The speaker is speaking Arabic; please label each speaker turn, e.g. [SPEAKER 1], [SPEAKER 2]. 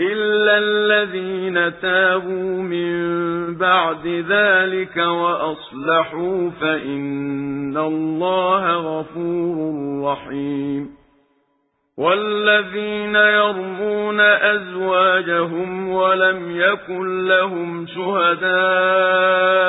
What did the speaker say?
[SPEAKER 1] إلا الذين تابوا من بعد ذلك وأصلحوا فإن الله غفور رحيم والذين يرمون أزواجهم ولم يكن لهم شهداء